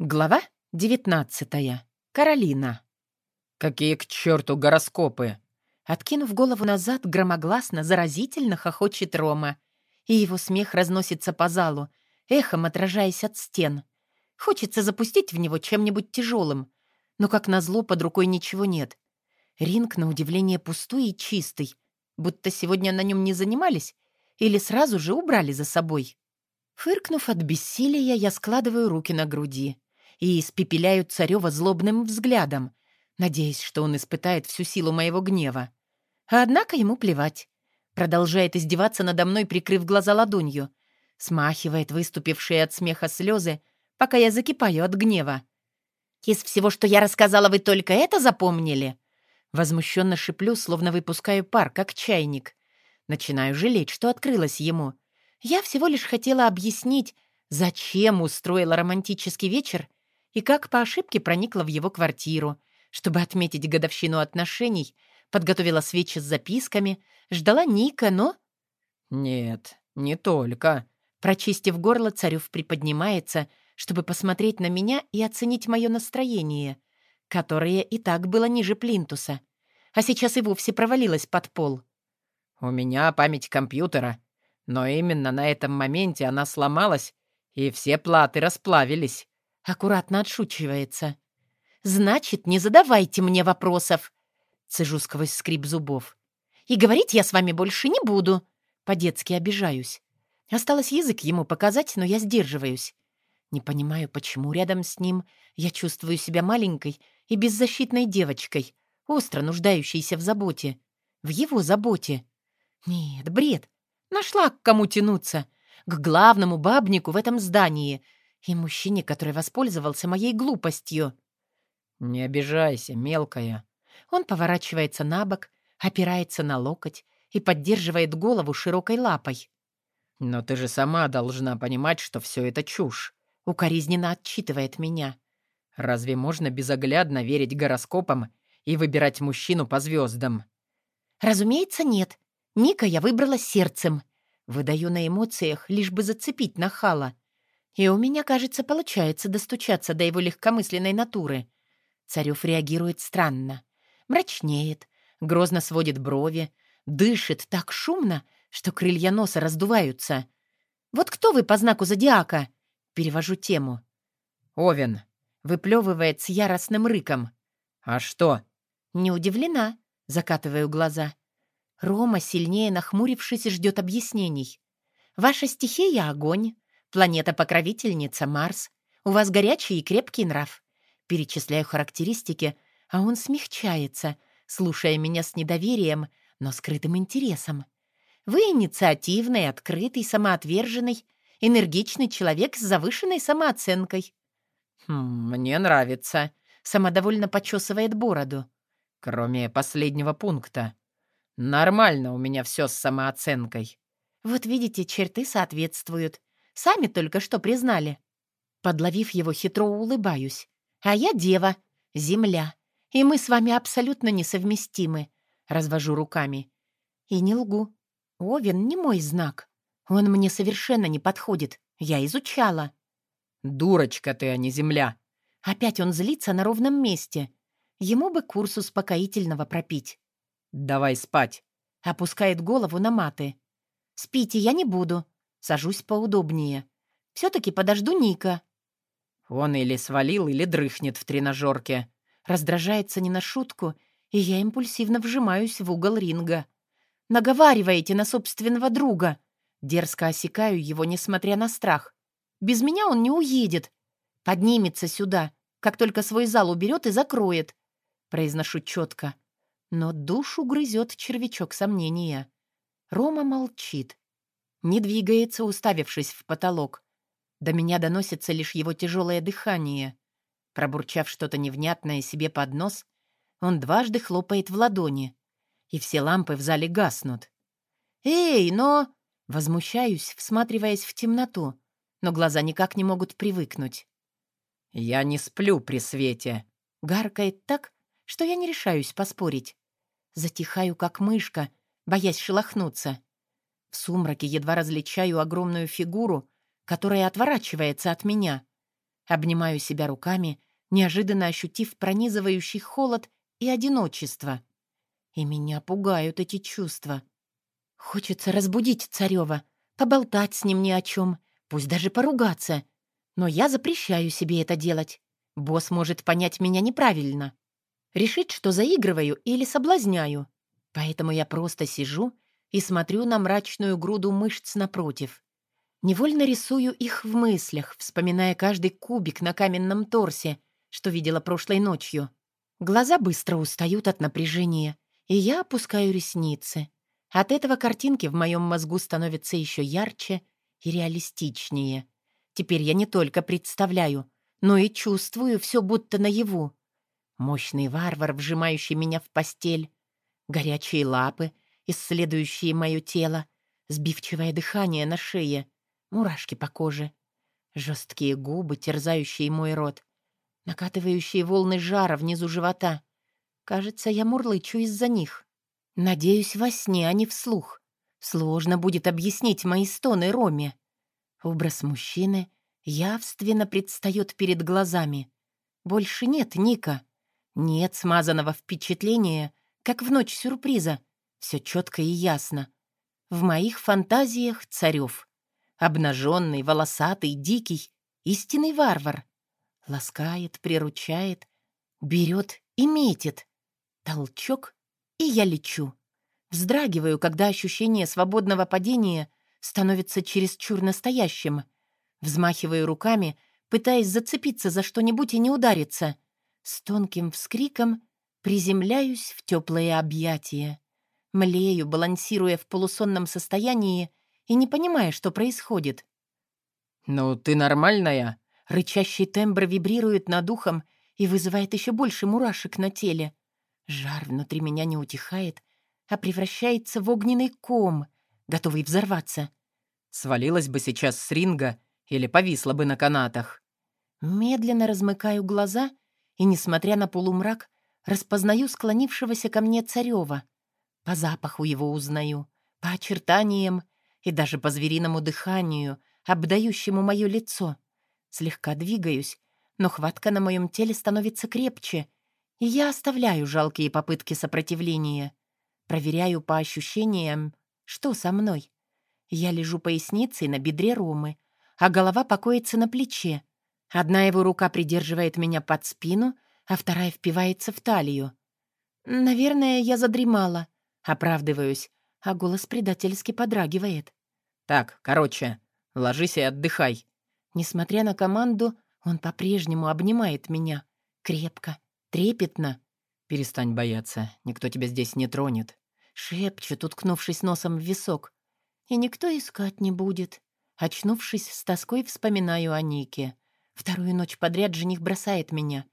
Глава 19. Каролина. «Какие к черту гороскопы?» Откинув голову назад, громогласно, заразительно хохочет Рома. И его смех разносится по залу, эхом отражаясь от стен. Хочется запустить в него чем-нибудь тяжелым. Но, как назло, под рукой ничего нет. Ринг, на удивление, пустой и чистый. Будто сегодня на нем не занимались или сразу же убрали за собой. Фыркнув от бессилия, я складываю руки на груди и испепеляю царева злобным взглядом, надеясь, что он испытает всю силу моего гнева. Однако ему плевать. Продолжает издеваться надо мной, прикрыв глаза ладонью. Смахивает выступившие от смеха слезы, пока я закипаю от гнева. «Из всего, что я рассказала, вы только это запомнили?» Возмущенно шиплю, словно выпускаю пар, как чайник. Начинаю жалеть, что открылась ему. Я всего лишь хотела объяснить, зачем устроила романтический вечер и как по ошибке проникла в его квартиру, чтобы отметить годовщину отношений, подготовила свечи с записками, ждала Ника, но... «Нет, не только». Прочистив горло, Царев приподнимается, чтобы посмотреть на меня и оценить мое настроение, которое и так было ниже плинтуса, а сейчас и вовсе провалилось под пол. «У меня память компьютера, но именно на этом моменте она сломалась, и все платы расплавились. Аккуратно отшучивается. «Значит, не задавайте мне вопросов!» Цежу сквозь скрип зубов. «И говорить я с вами больше не буду!» По-детски обижаюсь. Осталось язык ему показать, но я сдерживаюсь. Не понимаю, почему рядом с ним я чувствую себя маленькой и беззащитной девочкой, остро нуждающейся в заботе. В его заботе. Нет, бред. Нашла к кому тянуться. К главному бабнику в этом здании — и мужчине, который воспользовался моей глупостью. «Не обижайся, мелкая». Он поворачивается на бок, опирается на локоть и поддерживает голову широкой лапой. «Но ты же сама должна понимать, что все это чушь», — укоризненно отчитывает меня. «Разве можно безоглядно верить гороскопам и выбирать мужчину по звездам?» «Разумеется, нет. Ника я выбрала сердцем. Выдаю на эмоциях, лишь бы зацепить нахала. И у меня, кажется, получается достучаться до его легкомысленной натуры. Царев реагирует странно. Мрачнеет, грозно сводит брови, дышит так шумно, что крылья носа раздуваются. «Вот кто вы по знаку зодиака?» Перевожу тему. «Овен», — выплевывает с яростным рыком. «А что?» «Не удивлена», — закатываю глаза. Рома, сильнее нахмурившись, ждет объяснений. «Ваша стихия — огонь, Планета-покровительница Марс. У вас горячий и крепкий нрав. Перечисляю характеристики, а он смягчается, слушая меня с недоверием, но скрытым интересом. Вы инициативный, открытый, самоотверженный, энергичный человек с завышенной самооценкой. «Хм, «Мне нравится», — самодовольно почесывает бороду. «Кроме последнего пункта. Нормально у меня все с самооценкой». «Вот видите, черты соответствуют. Сами только что признали. Подловив его, хитро улыбаюсь. А я дева, земля. И мы с вами абсолютно несовместимы. Развожу руками. И не лгу. Овен не мой знак. Он мне совершенно не подходит. Я изучала. Дурочка ты, а не земля. Опять он злится на ровном месте. Ему бы курс успокоительного пропить. Давай спать. Опускает голову на маты. Спите я не буду. Сажусь поудобнее. Все-таки подожду Ника. Он или свалил, или дрыхнет в тренажерке. Раздражается не на шутку, и я импульсивно вжимаюсь в угол ринга. Наговариваете на собственного друга. Дерзко осекаю его, несмотря на страх. Без меня он не уедет. Поднимется сюда, как только свой зал уберет и закроет. Произношу четко. Но душу грызет червячок сомнения. Рома молчит. Не двигается, уставившись в потолок. До меня доносится лишь его тяжелое дыхание. Пробурчав что-то невнятное себе под нос, он дважды хлопает в ладони, и все лампы в зале гаснут. «Эй, но...» Возмущаюсь, всматриваясь в темноту, но глаза никак не могут привыкнуть. «Я не сплю при свете», — гаркает так, что я не решаюсь поспорить. Затихаю, как мышка, боясь шелохнуться. В сумраке едва различаю огромную фигуру, которая отворачивается от меня. Обнимаю себя руками, неожиданно ощутив пронизывающий холод и одиночество. И меня пугают эти чувства. Хочется разбудить Царева, поболтать с ним ни о чем, пусть даже поругаться. Но я запрещаю себе это делать. Босс может понять меня неправильно. Решить, что заигрываю или соблазняю. Поэтому я просто сижу и смотрю на мрачную груду мышц напротив. Невольно рисую их в мыслях, вспоминая каждый кубик на каменном торсе, что видела прошлой ночью. Глаза быстро устают от напряжения, и я опускаю ресницы. От этого картинки в моем мозгу становятся еще ярче и реалистичнее. Теперь я не только представляю, но и чувствую все будто наяву. Мощный варвар, вжимающий меня в постель, горячие лапы, исследующие мое тело, сбивчивое дыхание на шее, мурашки по коже, жесткие губы, терзающие мой рот, накатывающие волны жара внизу живота. Кажется, я мурлычу из-за них. Надеюсь, во сне, а не вслух. Сложно будет объяснить мои стоны Роме. Образ мужчины явственно предстает перед глазами. Больше нет Ника. Нет смазанного впечатления, как в ночь сюрприза. Все четко и ясно. В моих фантазиях царев. Обнаженный, волосатый, дикий, истинный варвар. Ласкает, приручает, берет и метит. Толчок, и я лечу. Вздрагиваю, когда ощущение свободного падения становится чересчур настоящим. Взмахиваю руками, пытаясь зацепиться за что-нибудь и не удариться. С тонким вскриком приземляюсь в теплые объятия. Млею, балансируя в полусонном состоянии и не понимая, что происходит. «Ну, ты нормальная?» Рычащий тембр вибрирует над ухом и вызывает еще больше мурашек на теле. Жар внутри меня не утихает, а превращается в огненный ком, готовый взорваться. Свалилась бы сейчас с ринга или повисла бы на канатах. Медленно размыкаю глаза и, несмотря на полумрак, распознаю склонившегося ко мне царева. По запаху его узнаю, по очертаниям и даже по звериному дыханию, обдающему мое лицо. Слегка двигаюсь, но хватка на моем теле становится крепче, и я оставляю жалкие попытки сопротивления. Проверяю по ощущениям, что со мной. Я лежу поясницей на бедре Ромы, а голова покоится на плече. Одна его рука придерживает меня под спину, а вторая впивается в талию. Наверное, я задремала. Оправдываюсь, а голос предательски подрагивает. «Так, короче, ложись и отдыхай». Несмотря на команду, он по-прежнему обнимает меня. Крепко, трепетно. «Перестань бояться, никто тебя здесь не тронет». Шепчет, уткнувшись носом в висок. «И никто искать не будет». Очнувшись, с тоской вспоминаю о Нике. Вторую ночь подряд жених бросает меня.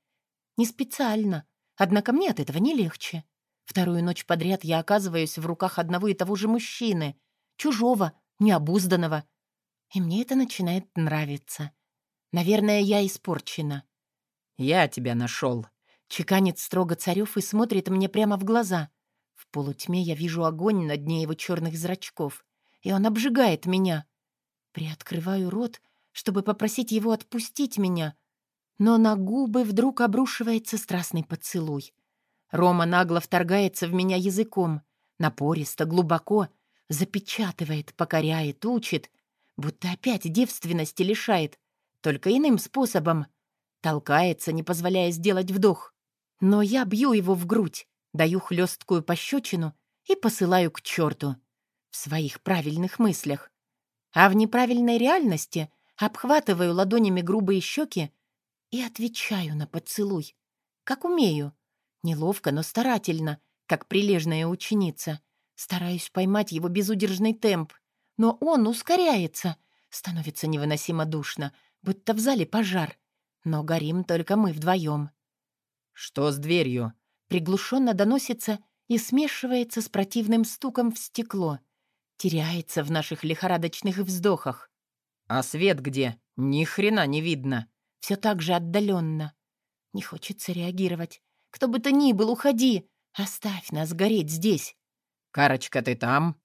Не специально, однако мне от этого не легче. Вторую ночь подряд я оказываюсь в руках одного и того же мужчины, чужого, необузданного. И мне это начинает нравиться. Наверное, я испорчена. «Я тебя нашел», — чеканит строго Царев и смотрит мне прямо в глаза. В полутьме я вижу огонь на дне его черных зрачков, и он обжигает меня. Приоткрываю рот, чтобы попросить его отпустить меня, но на губы вдруг обрушивается страстный поцелуй. Рома нагло вторгается в меня языком, напористо, глубоко, запечатывает, покоряет, учит, будто опять девственности лишает, только иным способом. Толкается, не позволяя сделать вдох. Но я бью его в грудь, даю хлесткую пощечину и посылаю к черту. В своих правильных мыслях. А в неправильной реальности обхватываю ладонями грубые щеки и отвечаю на поцелуй. Как умею. Неловко, но старательно, как прилежная ученица. Стараюсь поймать его безудержный темп. Но он ускоряется. Становится невыносимо душно, будто в зале пожар. Но горим только мы вдвоем. «Что с дверью?» Приглушенно доносится и смешивается с противным стуком в стекло. Теряется в наших лихорадочных вздохах. «А свет где? Ни хрена не видно!» Все так же отдаленно. Не хочется реагировать. Кто бы то ни был, уходи. Оставь нас гореть здесь. «Карочка, ты там?»